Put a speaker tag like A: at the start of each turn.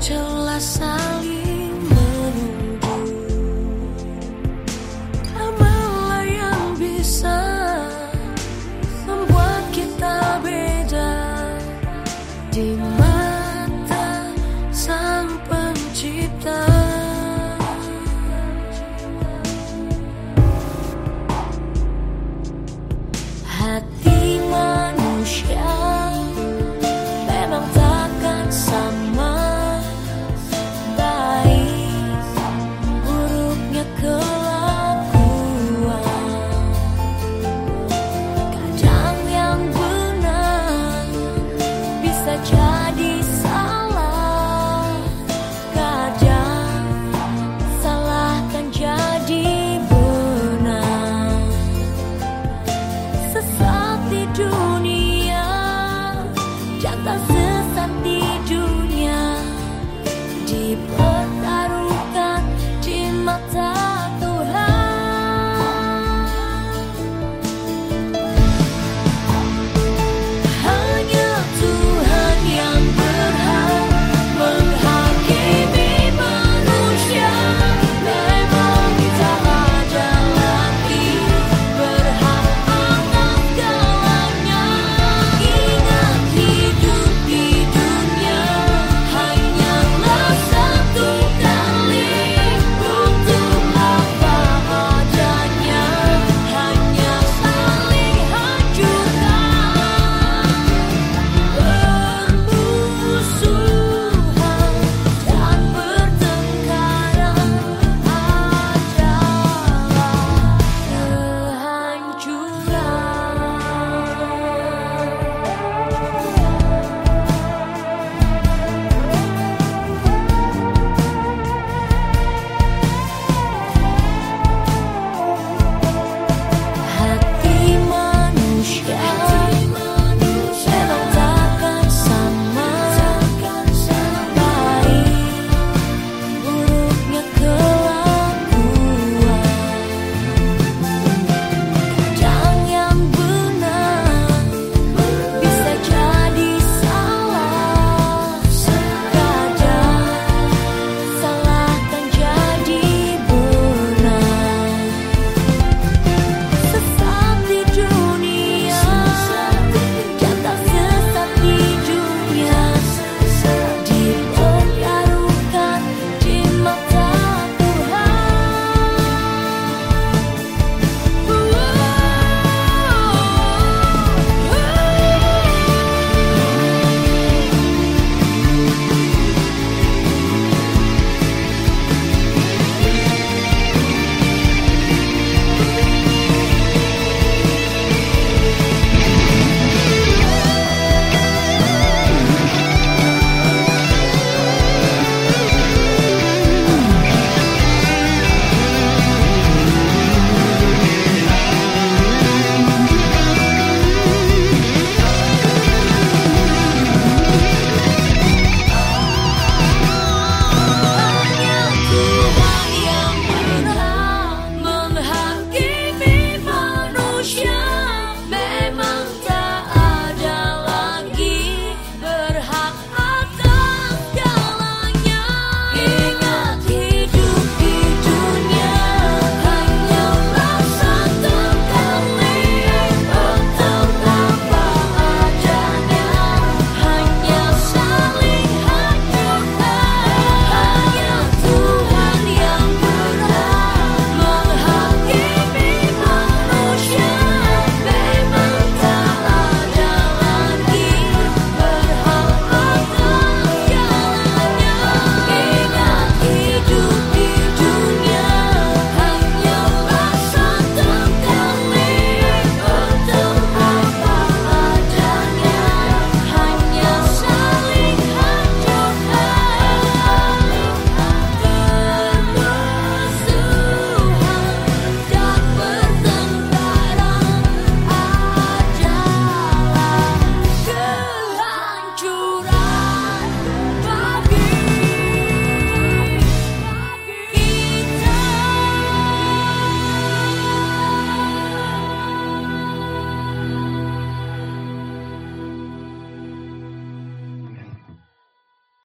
A: jelas saling menunggu. Amalah yang bisa membuat kita beda. Di mana body.